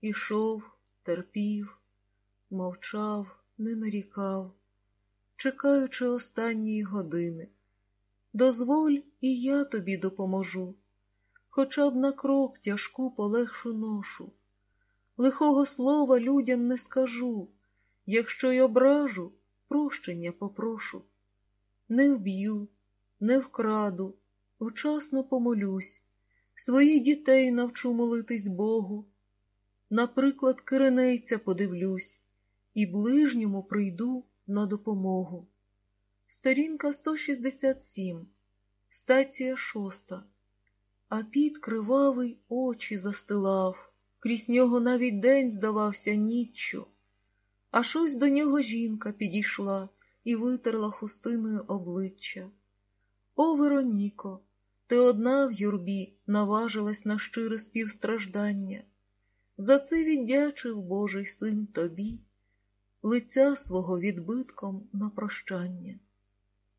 Ішов, терпів, мовчав, не нарікав, чекаючи останньої години. Дозволь, і я тобі допоможу, хоча б на крок тяжку полегшу ношу. Лихого слова людям не скажу, якщо й ображу, прощення попрошу. Не вб'ю, не вкраду, вчасно помолюсь, своїх дітей навчу молитись Богу. Наприклад, киренейця подивлюсь, і ближньому прийду на допомогу. Сторінка 167, стація шоста. А під кривавий очі застилав, крізь нього навіть день здавався ніччю. А щось до нього жінка підійшла і витерла хустиною обличчя. О, Вероніко, ти одна в юрбі наважилась на щире співстраждання. За це віддячив Божий син тобі, лиця свого відбитком на прощання.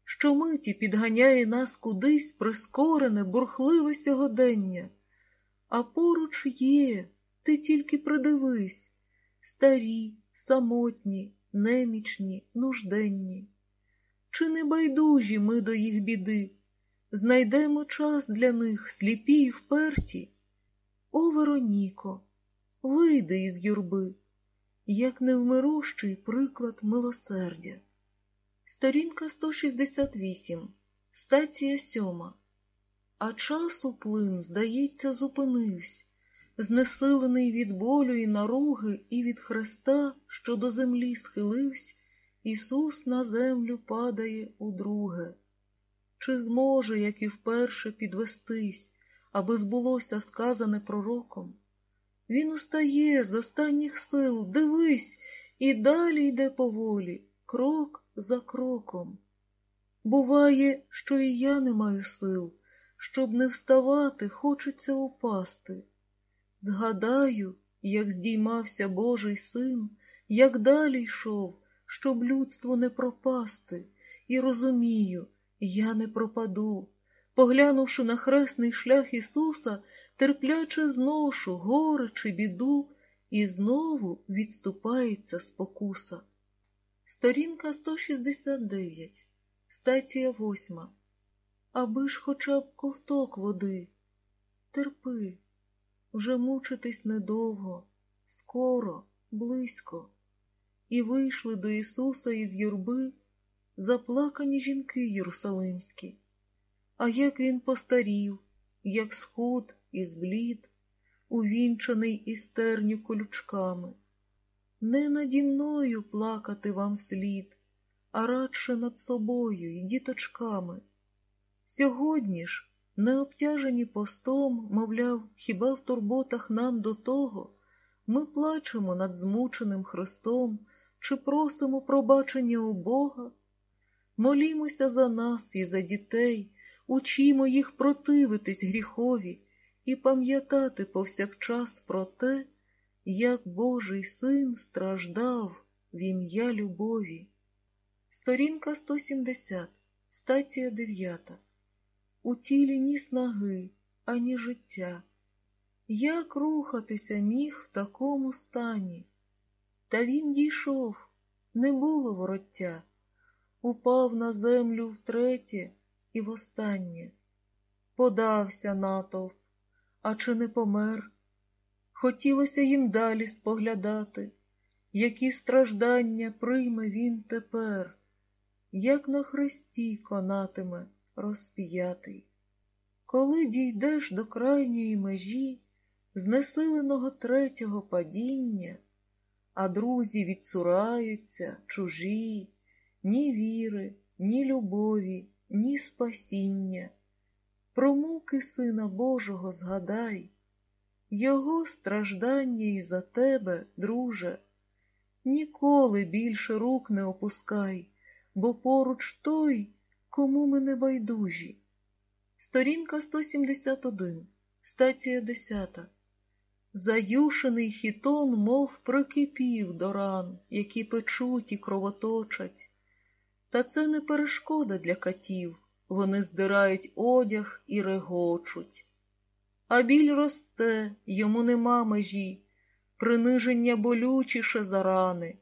Щомиті підганяє нас кудись прискорене, бурхливе сьогодення, а поруч є, ти тільки придивись, старі, самотні, немічні, нужденні. Чи не байдужі ми до їх біди, знайдемо час для них сліпі й вперті? О, Вероніко, вийди із юрби, як невмирущий приклад милосердя. Сторінка 168, стація сьома. А часу плин, здається, зупинився, знесилений від болю і наруги, і від хреста, що до землі схилився, Ісус на землю падає удруге. Чи зможе, як і вперше, підвестись, аби збулося сказане пророком? Він устає з останніх сил, дивись, і далі йде поволі, крок за кроком. Буває, що і я не маю сил, щоб не вставати, хочеться упасти. Згадаю, як здіймався Божий син, як далі йшов, щоб людству не пропасти, і розумію, я не пропаду. Поглянувши на хресний шлях Ісуса, терпляче зношу горе чи біду, і знову відступається спокуса. Сторінка 169, стація восьма. Аби ж хоча б ковток води. Терпи, вже мучитись недовго, скоро, близько. І вийшли до Ісуса із юрби заплакані жінки єрусалимські. А як він постарів, як схуд і зблід, увінчаний із терню колючками. Не наді мною плакати вам слід, а радше над собою і діточками. Сьогодні ж, не обтяжені постом, мовляв, хіба в турботах нам до того, ми плачемо над змученим Христом чи просимо пробачення у Бога, молімося за нас і за дітей, учімо їх противитись гріхові і пам'ятати повсякчас про те, як Божий син страждав в ім'я любові. Сторінка 170, стація 9. У тілі ні снаги, ані життя. Як рухатися міг в такому стані? Та він дійшов, не було вороття, упав на землю втретє і востаннє. Подався натовп, а чи не помер? Хотілося їм далі споглядати, які страждання прийме він тепер, як на хресті конатиме розп'ятий. Коли дійдеш до крайньої межі, знесиленого третього падіння, а друзі відсураються, чужі, ні віри, ні любові, ні спасіння. Про муки Сина Божого згадай, Його страждання і за тебе, друже, ніколи більше рук не опускай, бо поруч той, кому ми не байдужі. Сторінка 171, стація 10. Заюшений хітон, мов прокипів до ран, які печуть і кровоточать. Та це не перешкода для катів, вони здирають одяг і регочуть. А біль росте, йому нема межі, приниження болючіше за рани.